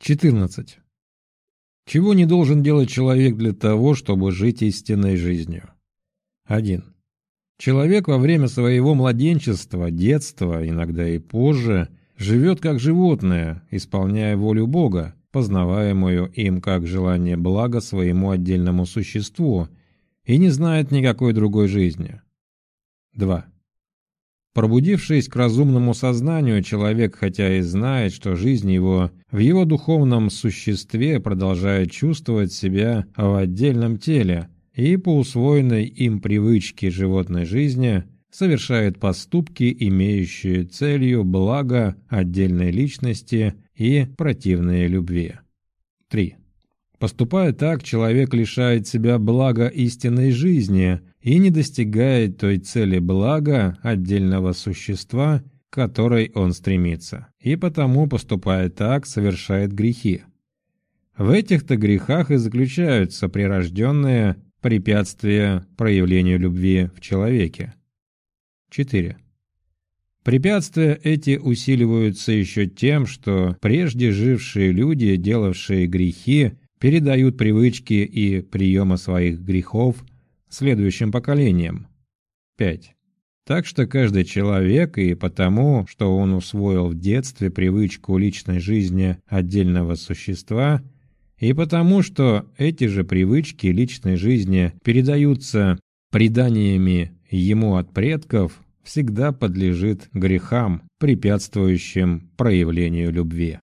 14. Чего не должен делать человек для того, чтобы жить истинной жизнью? 1. Человек во время своего младенчества, детства, иногда и позже, живет как животное, исполняя волю Бога, познаваемую им как желание блага своему отдельному существу, и не знает никакой другой жизни. 2. Пробудившись к разумному сознанию, человек хотя и знает, что жизнь его в его духовном существе продолжает чувствовать себя в отдельном теле и по усвоенной им привычке животной жизни совершает поступки, имеющие целью благо отдельной личности и противные любви. 3. Поступая так, человек лишает себя блага истинной жизни и не достигает той цели блага отдельного существа, к которой он стремится, и потому, поступая так, совершает грехи. В этих-то грехах и заключаются прирожденные препятствия проявлению любви в человеке. 4. Препятствия эти усиливаются еще тем, что прежде жившие люди, делавшие грехи, передают привычки и приемы своих грехов следующим поколениям. 5. Так что каждый человек и потому, что он усвоил в детстве привычку личной жизни отдельного существа, и потому, что эти же привычки личной жизни передаются преданиями ему от предков, всегда подлежит грехам, препятствующим проявлению любви.